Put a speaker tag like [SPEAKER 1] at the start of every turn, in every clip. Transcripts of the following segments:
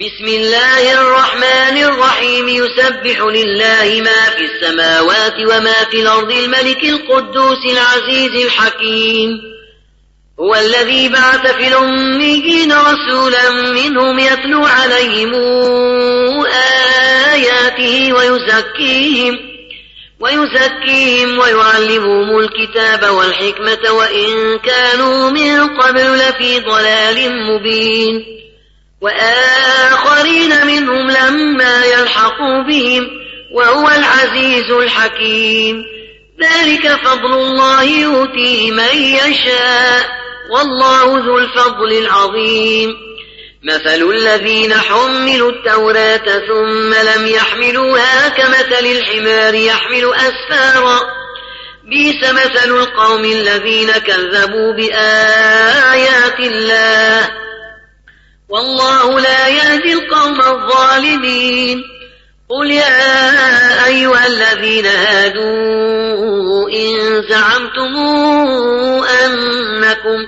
[SPEAKER 1] بسم الله الرحمن الرحيم. يسبح لله ما في السماوات وما في الأرض الملك القدوس العزيز الحكيم. هو الذي بعث في الأميين رسولا منهم يتلو عليهم آياته ويزكيهم ويزكيهم ويعلمهم الكتاب والحكمة وإن كانوا من قبل لفي ضلال مبين. وآخرين منهم لما يلحقوا بهم وهو العزيز الحكيم. ذلك فضل الله يؤتيه من يشاء والله ذو الفضل العظيم. مثل الذين حملوا التوراة ثم لم يحملوها كمثل الحمار يحمل أسفارا. بيس مثل القوم الذين كذبوا بآيات الله. والله لا يهدي القوم الظالمين. قل يا أيها الذين هادوا إن زعمتم أنكم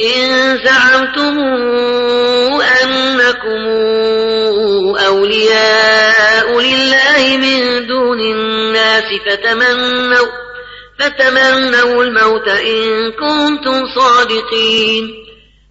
[SPEAKER 1] إن زعمتم أنكم أولياء لله من دون الناس فتمنوا فتمنوا الموت إن كنتم صادقين.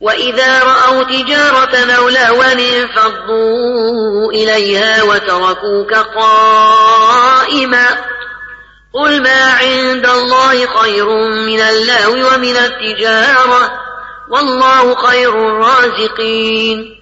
[SPEAKER 1] وإذا رأوا تجارة أو انفضوا إليها وتركوك قائما قل ما عند الله خير من اللهو ومن التجارة والله خير الرازقين